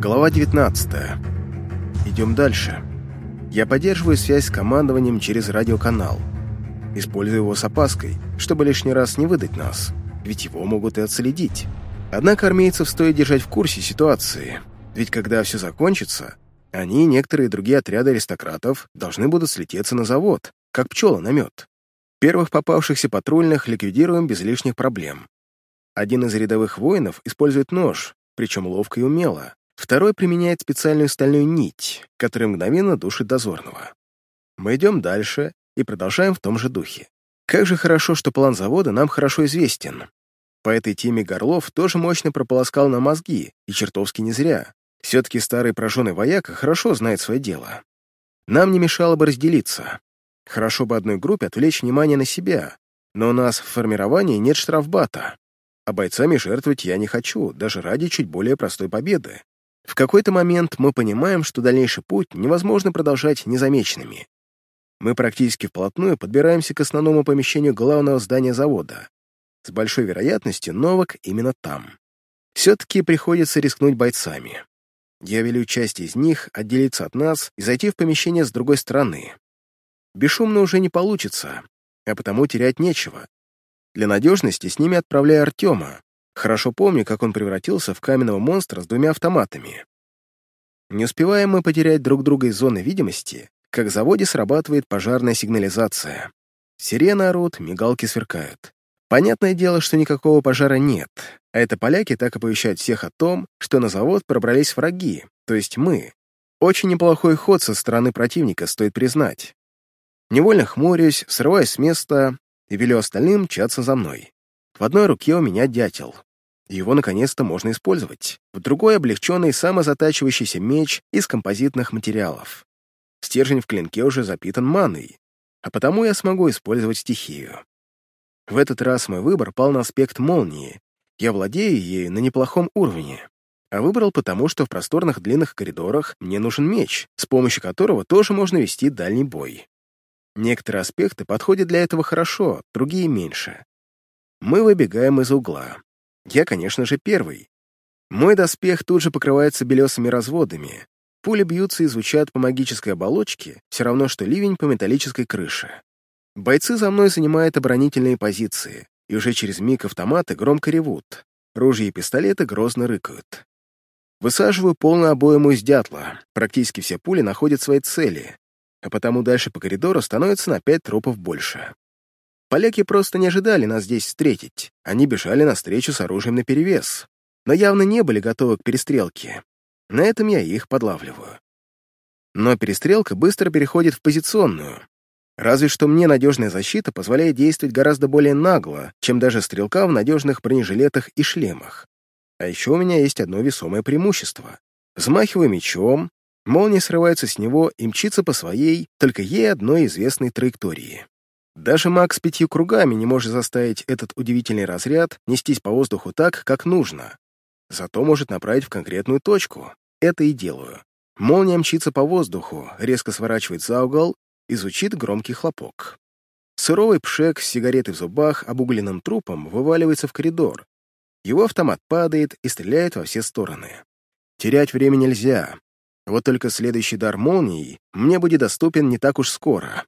Глава 19. Идем дальше. Я поддерживаю связь с командованием через радиоканал. Использую его с опаской, чтобы лишний раз не выдать нас, ведь его могут и отследить. Однако армейцев стоит держать в курсе ситуации, ведь когда все закончится, они и некоторые другие отряды аристократов должны будут слететься на завод, как пчела на мед. Первых попавшихся патрульных ликвидируем без лишних проблем. Один из рядовых воинов использует нож, причем ловко и умело. Второй применяет специальную стальную нить, которая мгновенно душит дозорного. Мы идем дальше и продолжаем в том же духе. Как же хорошо, что план завода нам хорошо известен. По этой теме Горлов тоже мощно прополоскал на мозги, и чертовски не зря. Все-таки старый прожженный вояка хорошо знает свое дело. Нам не мешало бы разделиться. Хорошо бы одной группе отвлечь внимание на себя, но у нас в формировании нет штрафбата. А бойцами жертвовать я не хочу, даже ради чуть более простой победы. В какой-то момент мы понимаем, что дальнейший путь невозможно продолжать незамеченными. Мы практически вплотную подбираемся к основному помещению главного здания завода. С большой вероятностью Новак именно там. Все-таки приходится рискнуть бойцами. Я велю часть из них отделиться от нас и зайти в помещение с другой стороны. Бесшумно уже не получится, а потому терять нечего. Для надежности с ними отправляю Артема, Хорошо помню, как он превратился в каменного монстра с двумя автоматами. Не успеваем мы потерять друг друга из зоны видимости, как в заводе срабатывает пожарная сигнализация. Сирены орут, мигалки сверкают. Понятное дело, что никакого пожара нет, а это поляки так оповещают всех о том, что на завод пробрались враги, то есть мы. Очень неплохой ход со стороны противника, стоит признать. Невольно хмурюсь, срываюсь с места и велю остальным мчаться за мной. В одной руке у меня дятел, его наконец-то можно использовать. В другой облегченный самозатачивающийся меч из композитных материалов. Стержень в клинке уже запитан маной, а потому я смогу использовать стихию. В этот раз мой выбор пал на аспект молнии. Я владею ею на неплохом уровне. А выбрал потому, что в просторных длинных коридорах мне нужен меч, с помощью которого тоже можно вести дальний бой. Некоторые аспекты подходят для этого хорошо, другие — меньше. Мы выбегаем из угла. Я, конечно же, первый. Мой доспех тут же покрывается белесыми разводами. Пули бьются и звучат по магической оболочке, все равно, что ливень по металлической крыше. Бойцы за мной занимают оборонительные позиции, и уже через миг автоматы громко ревут. Ружья и пистолеты грозно рыкают. Высаживаю полную обойму из дятла. Практически все пули находят свои цели, а потому дальше по коридору становится на пять трупов больше. Поляки просто не ожидали нас здесь встретить. Они бежали навстречу с оружием наперевес, но явно не были готовы к перестрелке. На этом я их подлавливаю. Но перестрелка быстро переходит в позиционную. Разве что мне надежная защита позволяет действовать гораздо более нагло, чем даже стрелка в надежных бронежилетах и шлемах. А еще у меня есть одно весомое преимущество. Взмахиваю мечом, молния срывается с него и мчится по своей, только ей одной известной траектории. Даже маг с пятью кругами не может заставить этот удивительный разряд нестись по воздуху так, как нужно. Зато может направить в конкретную точку. Это и делаю. Молния мчится по воздуху, резко сворачивает за угол и звучит громкий хлопок. Сыровый пшек с сигаретой в зубах обугленным трупом вываливается в коридор. Его автомат падает и стреляет во все стороны. Терять время нельзя. Вот только следующий дар молнии мне будет доступен не так уж скоро.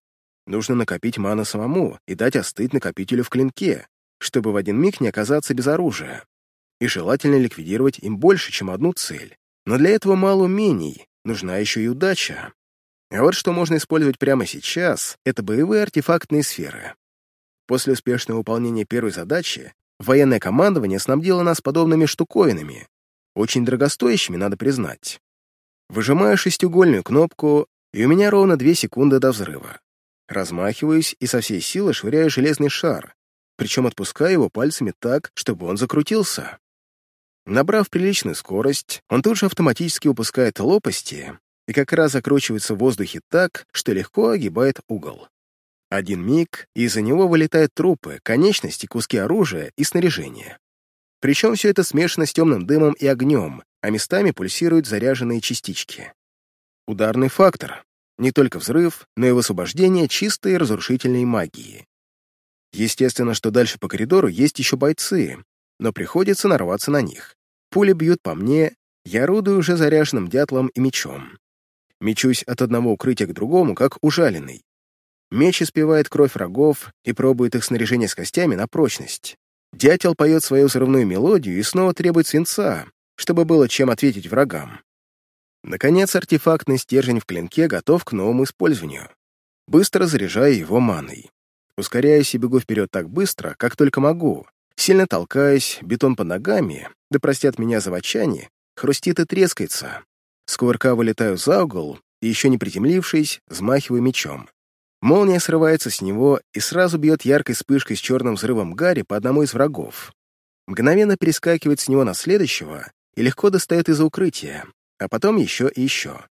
Нужно накопить ману самому и дать остыть накопителю в клинке, чтобы в один миг не оказаться без оружия. И желательно ликвидировать им больше, чем одну цель. Но для этого мало умений, нужна еще и удача. А вот что можно использовать прямо сейчас, это боевые артефактные сферы. После успешного выполнения первой задачи военное командование снабдило нас подобными штуковинами, очень дорогостоящими, надо признать. Выжимаю шестиугольную кнопку, и у меня ровно две секунды до взрыва. Размахиваюсь и со всей силы швыряю железный шар, причем отпускаю его пальцами так, чтобы он закрутился. Набрав приличную скорость, он тут же автоматически выпускает лопасти и как раз закручивается в воздухе так, что легко огибает угол. Один миг, и из-за него вылетают трупы, конечности, куски оружия и снаряжения. Причем все это смешано с темным дымом и огнем, а местами пульсируют заряженные частички. Ударный фактор, не только взрыв, но и высвобождение чистой разрушительной магии. Естественно, что дальше по коридору есть еще бойцы, но приходится нарваться на них. Пули бьют по мне, Я орудую уже заряженным дятлом и мечом. Мечусь от одного укрытия к другому, как ужаленный. Меч испевает кровь врагов и пробует их снаряжение с костями на прочность. Дятел поет свою взрывную мелодию и снова требует свинца, чтобы было чем ответить врагам. Наконец, артефактный стержень в клинке готов к новому использованию. Быстро заряжаю его маной. Ускоряюсь и бегу вперед так быстро, как только могу. Сильно толкаясь, бетон под ногами, да простят меня заводчане, хрустит и трескается. С кувырка вылетаю за угол и, еще не приземлившись, взмахиваю мечом. Молния срывается с него и сразу бьет яркой вспышкой с черным взрывом Гарри по одному из врагов. Мгновенно перескакивает с него на следующего и легко достает из-за укрытия, а потом еще и еще.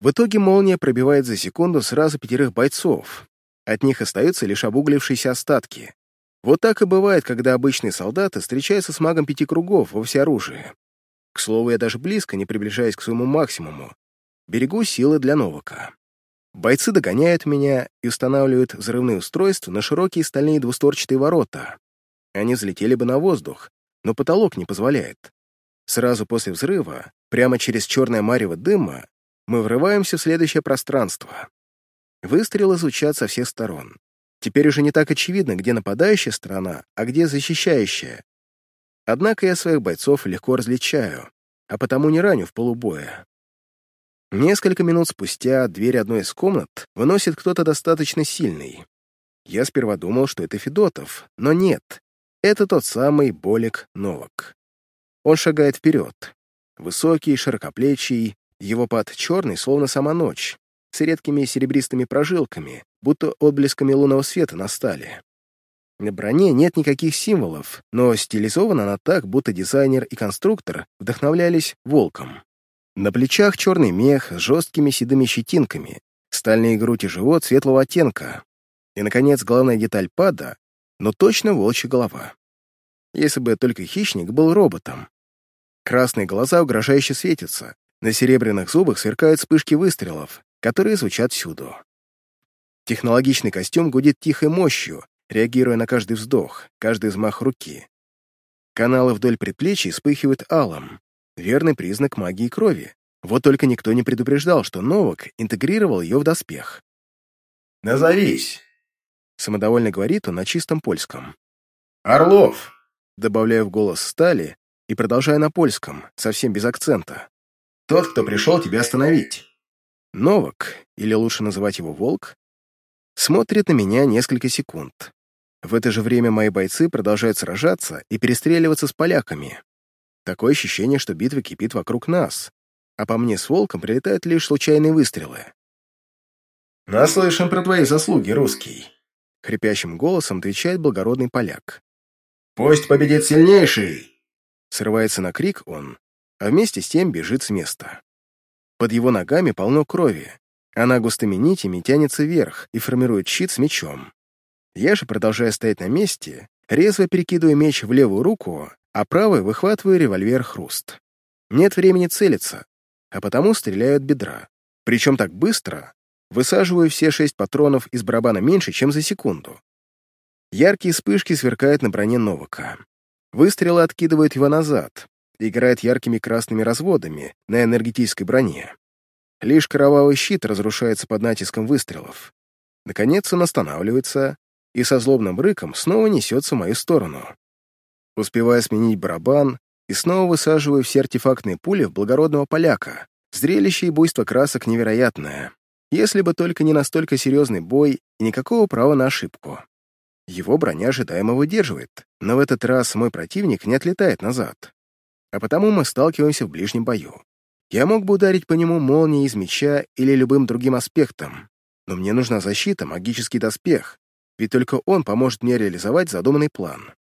В итоге молния пробивает за секунду сразу пятерых бойцов. От них остаются лишь обуглившиеся остатки. Вот так и бывает, когда обычные солдаты встречаются с магом пяти кругов во всеоружии. К слову, я даже близко не приближаюсь к своему максимуму. Берегу силы для Новака. Бойцы догоняют меня и устанавливают взрывные устройства на широкие стальные двусторчатые ворота. Они взлетели бы на воздух, но потолок не позволяет. Сразу после взрыва, прямо через черное марево дыма, мы врываемся в следующее пространство. Выстрелы звучат со всех сторон. Теперь уже не так очевидно, где нападающая сторона, а где защищающая. Однако я своих бойцов легко различаю, а потому не раню в полубоя. Несколько минут спустя дверь одной из комнат выносит кто-то достаточно сильный. Я сперва думал, что это Федотов, но нет. Это тот самый Болик Новак. Он шагает вперед. Высокий, широкоплечий, его пад черный, словно сама ночь, с редкими серебристыми прожилками, будто отблесками лунного света на стали. На броне нет никаких символов, но стилизована она так, будто дизайнер и конструктор вдохновлялись волком. На плечах черный мех с жесткими седыми щетинками, стальные грудь и живот светлого оттенка. И, наконец, главная деталь пада, но точно волчья голова. Если бы только хищник был роботом. Красные глаза угрожающе светятся, на серебряных зубах сверкают вспышки выстрелов, которые звучат всюду. Технологичный костюм гудит тихой мощью, реагируя на каждый вздох, каждый взмах руки. Каналы вдоль предплечий вспыхивают алым, Верный признак магии крови. Вот только никто не предупреждал, что Новак интегрировал ее в доспех. «Назовись!» Самодовольно говорит он на чистом польском. «Орлов!» Добавляю в голос стали и продолжаю на польском, совсем без акцента. «Тот, кто пришел тебя остановить». Новак, или лучше называть его Волк, смотрит на меня несколько секунд. В это же время мои бойцы продолжают сражаться и перестреливаться с поляками. Такое ощущение, что битва кипит вокруг нас, а по мне с волком прилетают лишь случайные выстрелы. «Наслышан про твои заслуги, русский», — хрипящим голосом отвечает благородный поляк. «Пусть победит сильнейший!» Срывается на крик он, а вместе с тем бежит с места. Под его ногами полно крови, она густыми нитями тянется вверх и формирует щит с мечом. Я же, продолжая стоять на месте, резво перекидываю меч в левую руку а правой выхватываю револьвер «Хруст». Нет времени целиться, а потому стреляю от бедра. Причем так быстро, высаживаю все шесть патронов из барабана меньше, чем за секунду. Яркие вспышки сверкают на броне Новака. Выстрелы откидывают его назад, играет яркими красными разводами на энергетической броне. Лишь кровавый щит разрушается под натиском выстрелов. Наконец он останавливается и со злобным рыком снова несется в мою сторону успевая сменить барабан и снова высаживаю все артефактные пули в благородного поляка. Зрелище и буйство красок невероятное. Если бы только не настолько серьезный бой и никакого права на ошибку. Его броня ожидаемо выдерживает, но в этот раз мой противник не отлетает назад. А потому мы сталкиваемся в ближнем бою. Я мог бы ударить по нему молнией из меча или любым другим аспектом, но мне нужна защита, магический доспех, ведь только он поможет мне реализовать задуманный план.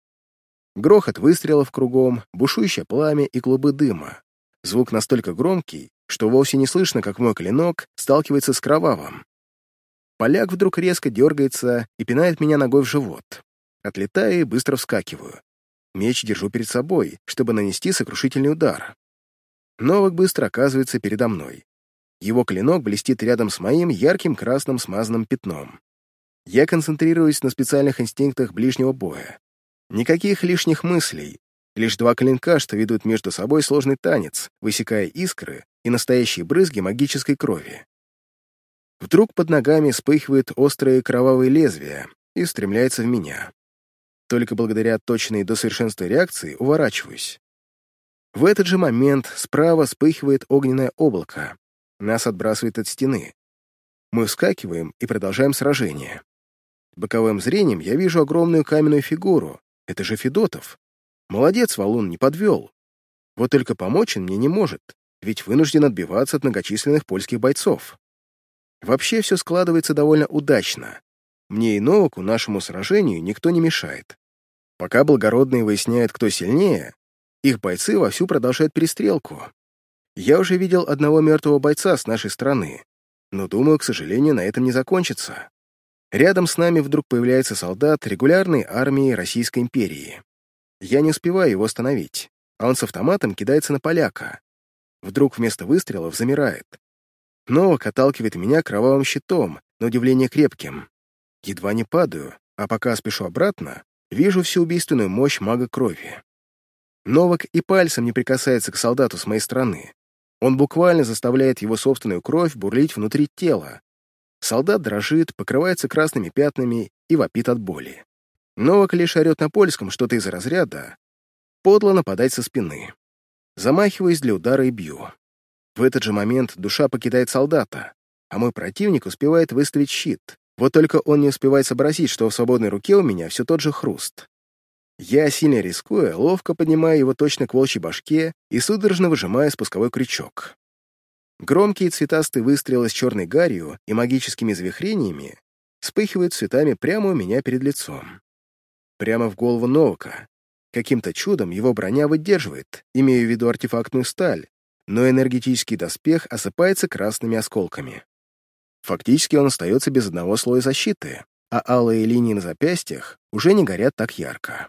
Грохот выстрелов кругом, бушующее пламя и клубы дыма. Звук настолько громкий, что вовсе не слышно, как мой клинок сталкивается с кровавым. Поляк вдруг резко дергается и пинает меня ногой в живот. Отлетаю и быстро вскакиваю. Меч держу перед собой, чтобы нанести сокрушительный удар. Новак быстро оказывается передо мной. Его клинок блестит рядом с моим ярким красным смазанным пятном. Я концентрируюсь на специальных инстинктах ближнего боя. Никаких лишних мыслей. Лишь два клинка, что ведут между собой сложный танец, высекая искры и настоящие брызги магической крови. Вдруг под ногами вспыхивают острые кровавые лезвия и стремляется в меня. Только благодаря точной до совершенства реакции уворачиваюсь. В этот же момент справа вспыхивает огненное облако. Нас отбрасывает от стены. Мы вскакиваем и продолжаем сражение. Боковым зрением я вижу огромную каменную фигуру. Это же Федотов. Молодец, Валун, не подвел. Вот только помочь он мне не может, ведь вынужден отбиваться от многочисленных польских бойцов. Вообще все складывается довольно удачно. Мне и Новаку нашему сражению никто не мешает. Пока благородные выясняют, кто сильнее, их бойцы вовсю продолжают перестрелку. Я уже видел одного мертвого бойца с нашей стороны, но думаю, к сожалению, на этом не закончится. Рядом с нами вдруг появляется солдат регулярной армии Российской империи. Я не успеваю его остановить, а он с автоматом кидается на поляка. Вдруг вместо выстрелов замирает. Новак отталкивает меня кровавым щитом, на удивление крепким. Едва не падаю, а пока спешу обратно, вижу всю убийственную мощь мага крови. Новак и пальцем не прикасается к солдату с моей стороны. Он буквально заставляет его собственную кровь бурлить внутри тела. Солдат дрожит, покрывается красными пятнами и вопит от боли. Новак лишь орет на польском что-то из разряда. Подло нападать со спины. Замахиваюсь для удара и бью. В этот же момент душа покидает солдата, а мой противник успевает выставить щит. Вот только он не успевает сообразить, что в свободной руке у меня все тот же хруст. Я, сильно рискуя, ловко поднимаю его точно к волчьей башке и судорожно выжимаю спусковой крючок. Громкие цветастые выстрелы с черной гарью и магическими завихрениями вспыхивают цветами прямо у меня перед лицом. Прямо в голову Новака. Каким-то чудом его броня выдерживает, имея в виду артефактную сталь, но энергетический доспех осыпается красными осколками. Фактически он остается без одного слоя защиты, а алые линии на запястьях уже не горят так ярко.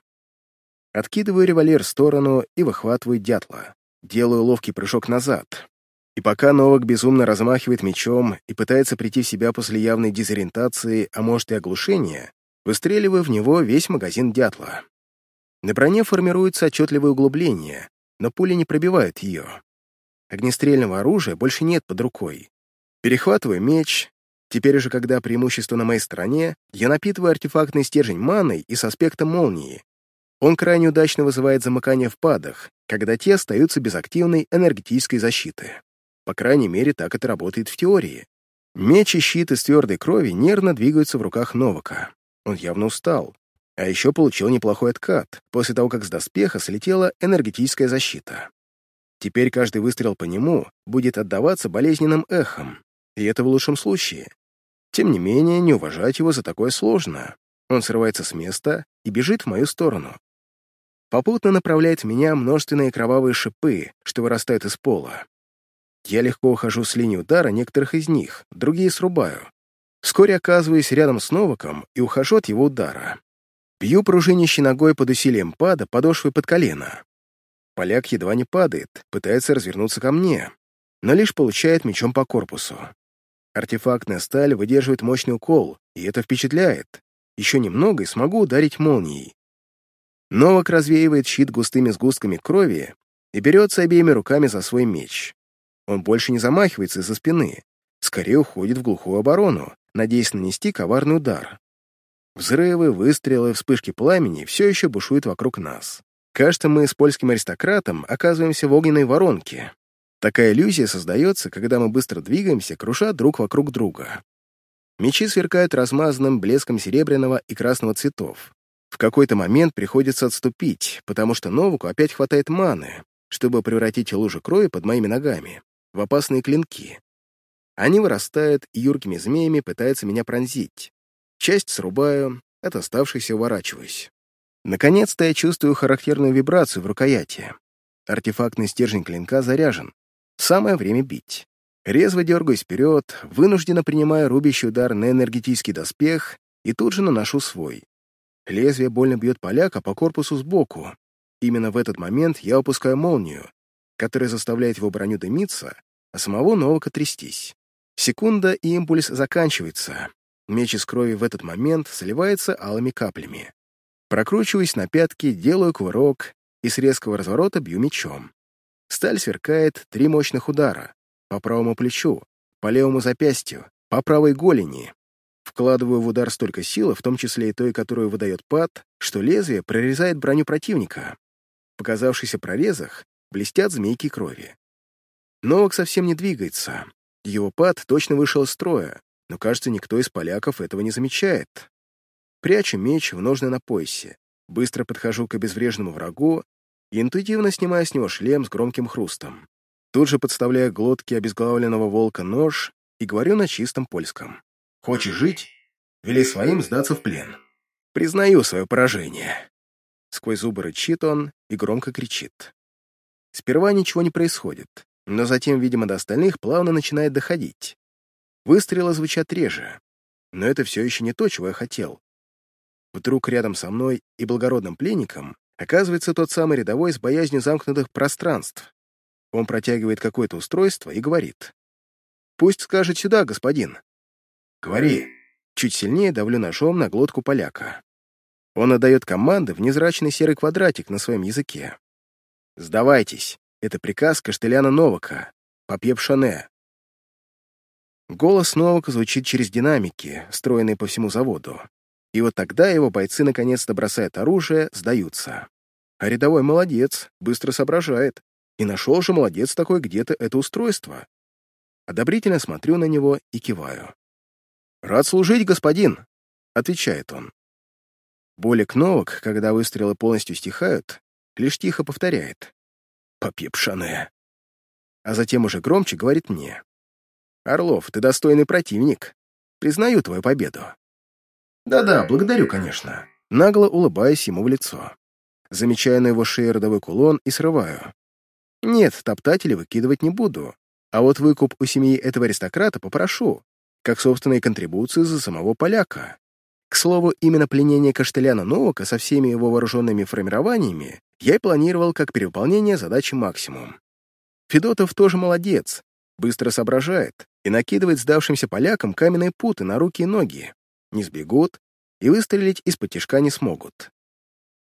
Откидываю револьвер в сторону и выхватываю дятла. Делаю ловкий прыжок назад. И пока Новак безумно размахивает мечом и пытается прийти в себя после явной дезориентации, а может и оглушения, выстреливаю в него весь магазин дятла. На броне формируется отчетливое углубление, но пули не пробивают ее. Огнестрельного оружия больше нет под рукой. Перехватываю меч. Теперь же, когда преимущество на моей стороне, я напитываю артефактный стержень маной и с аспектом молнии. Он крайне удачно вызывает замыкание в падах, когда те остаются без активной энергетической защиты. По крайней мере, так это работает в теории. Меч и щит из твердой крови нервно двигаются в руках Новака. Он явно устал. А еще получил неплохой откат, после того, как с доспеха слетела энергетическая защита. Теперь каждый выстрел по нему будет отдаваться болезненным эхом, и это в лучшем случае. Тем не менее, не уважать его за такое сложно. Он срывается с места и бежит в мою сторону. Попутно направляет в меня множественные кровавые шипы, что вырастают из пола. Я легко ухожу с линии удара некоторых из них, другие срубаю. Вскоре оказываюсь рядом с Новаком и ухожу от его удара. Бью пружинищей ногой под усилием пада подошвы под колено. Поляк едва не падает, пытается развернуться ко мне, но лишь получает мечом по корпусу. Артефактная сталь выдерживает мощный укол, и это впечатляет. Еще немного и смогу ударить молнией. Новак развеивает щит густыми сгустками крови и берется обеими руками за свой меч. Он больше не замахивается из-за спины, скорее уходит в глухую оборону, надеясь нанести коварный удар. Взрывы, выстрелы, вспышки пламени все еще бушуют вокруг нас. Кажется, мы с польским аристократом оказываемся в огненной воронке. Такая иллюзия создается, когда мы быстро двигаемся, круша друг вокруг друга. Мечи сверкают размазанным блеском серебряного и красного цветов. В какой-то момент приходится отступить, потому что Новаку опять хватает маны, чтобы превратить лужи крови под моими ногами в опасные клинки. Они вырастают и юркими змеями пытаются меня пронзить. Часть срубаю, от оставшейся уворачиваюсь. Наконец-то я чувствую характерную вибрацию в рукояти. Артефактный стержень клинка заряжен. Самое время бить. Резво дергаюсь вперед, вынужденно принимая рубящий удар на энергетический доспех и тут же наношу свой. Лезвие больно бьет поляка по корпусу сбоку. Именно в этот момент я опускаю молнию, которая заставляет его броню дымиться, а самого Новака трястись. Секунда, и импульс заканчивается. Меч из крови в этот момент сливается алыми каплями. Прокручиваюсь на пятки, делаю кувырок и с резкого разворота бью мечом. Сталь сверкает три мощных удара по правому плечу, по левому запястью, по правой голени. Вкладываю в удар столько силы, в том числе и той, которую выдает пад, что лезвие прорезает броню противника. В показавшихся прорезах блестят змейки крови. Новак совсем не двигается. Его пад точно вышел из строя, но, кажется, никто из поляков этого не замечает. Прячу меч в ножны на поясе, быстро подхожу к обезвреженному врагу и интуитивно снимаю с него шлем с громким хрустом. Тут же подставляю глотке обезглавленного волка нож и говорю на чистом польском. «Хочешь жить? Вели своим сдаться в плен». Признаю свое поражение. Сквозь зубы рычит он и громко кричит. Сперва ничего не происходит, но затем, видимо, до остальных плавно начинает доходить. Выстрелы звучат реже, но это все еще не то, чего я хотел. Вдруг рядом со мной и благородным пленником оказывается тот самый рядовой с боязнью замкнутых пространств. Он протягивает какое-то устройство и говорит. «Пусть скажет сюда, господин». «Говори». Чуть сильнее давлю ножом на глотку поляка. Он отдает команды в незрачный серый квадратик на своем языке. «Сдавайтесь. Это приказ Каштеляна Новака. Попьеп Шане». Голос Новака звучит через динамики, встроенные по всему заводу. И вот тогда его бойцы наконец-то бросают оружие, сдаются. А рядовой молодец, быстро соображает. И нашел же молодец такой где-то это устройство. Одобрительно смотрю на него и киваю. «Рад служить, господин!» — отвечает он. Болик Новак, когда выстрелы полностью стихают, лишь тихо повторяет. «Попепшане!» А затем уже громче говорит мне. «Орлов, ты достойный противник. Признаю твою победу». «Да-да, благодарю, конечно». Нагло улыбаясь ему в лицо. Замечаю на его шее родовой кулон и срываю. Нет, топтать или выкидывать не буду. А вот выкуп у семьи этого аристократа попрошу, как собственные контрибуции за самого поляка. К слову, именно пленение Каштеляна Новака со всеми его вооруженными формированиями я и планировал как перевыполнение задачи максимум. Федотов тоже молодец, быстро соображает и накидывает сдавшимся полякам каменные путы на руки и ноги. Не сбегут и выстрелить из-под тяжка не смогут.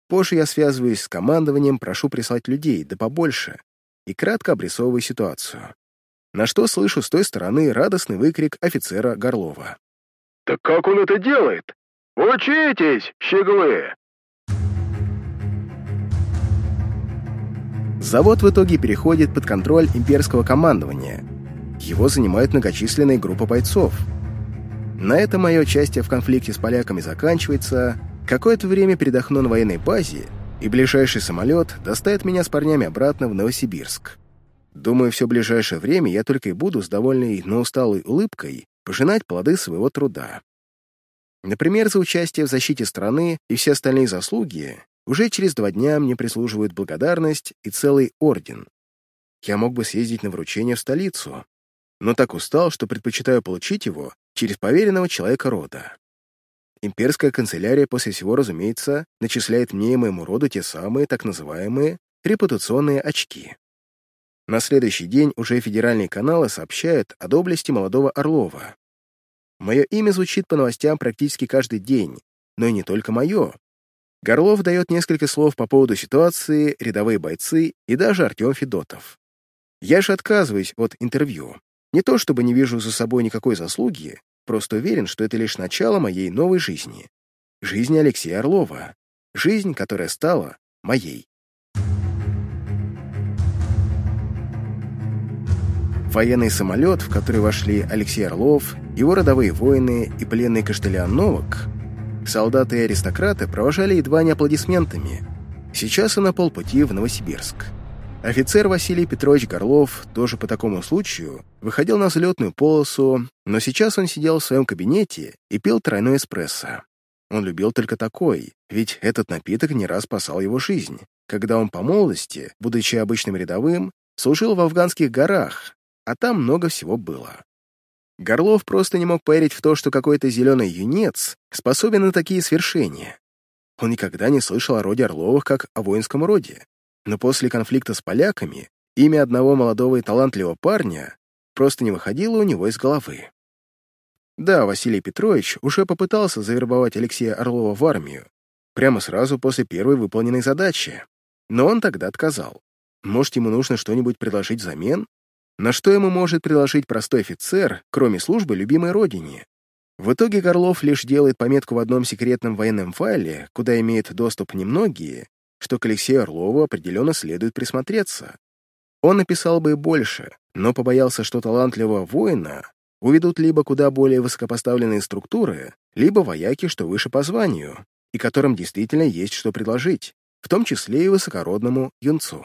Позже я связываюсь с командованием, прошу прислать людей, да побольше, и кратко обрисовываю ситуацию. На что слышу с той стороны радостный выкрик офицера Горлова. «Так как он это делает? Учитесь, щеглы!» Завод в итоге переходит под контроль имперского командования. Его занимает многочисленная группа бойцов. На этом мое участие в конфликте с поляками заканчивается. Какое-то время передохну на военной базе, и ближайший самолет доставит меня с парнями обратно в Новосибирск. Думаю, все ближайшее время я только и буду с довольной, но усталой улыбкой пожинать плоды своего труда. Например, за участие в защите страны и все остальные заслуги уже через два дня мне прислуживают благодарность и целый орден. Я мог бы съездить на вручение в столицу, но так устал, что предпочитаю получить его через поверенного человека рода. Имперская канцелярия после всего, разумеется, начисляет мне и моему роду те самые так называемые репутационные очки. На следующий день уже федеральные каналы сообщают о доблести молодого Орлова. Мое имя звучит по новостям практически каждый день, но и не только мое. Горлов дает несколько слов по поводу ситуации, рядовые бойцы и даже Артем Федотов. Я же отказываюсь от интервью. Не то чтобы не вижу за собой никакой заслуги, просто уверен, что это лишь начало моей новой жизни. Жизни Алексея Орлова. Жизнь, которая стала моей. Военный самолет, в который вошли Алексей Орлов, его родовые воины и пленный Каштелян Новак, солдаты и аристократы провожали едва не аплодисментами. Сейчас он на полпути в Новосибирск. Офицер Василий Петрович Горлов тоже по такому случаю выходил на взлетную полосу, но сейчас он сидел в своем кабинете и пил тройной эспрессо. Он любил только такой, ведь этот напиток не раз спасал его жизнь, когда он по молодости, будучи обычным рядовым, служил в афганских горах, а там много всего было. Горлов просто не мог поверить в то, что какой-то зеленый юнец способен на такие свершения. Он никогда не слышал о роде Орловых как о воинском роде, но после конфликта с поляками имя одного молодого и талантливого парня просто не выходило у него из головы. Да, Василий Петрович уже попытался завербовать Алексея Орлова в армию, прямо сразу после первой выполненной задачи. но он тогда отказал. Может, ему нужно что-нибудь предложить взамен? На что ему может предложить простой офицер, кроме службы любимой родине? В итоге Горлов лишь делает пометку в одном секретном военном файле, куда имеют доступ немногие, что к Алексею Орлову определенно следует присмотреться. Он написал бы и больше, но побоялся, что талантливого воина уведут либо куда более высокопоставленные структуры, либо вояки, что выше по званию, и которым действительно есть что предложить, в том числе и высокородному юнцу.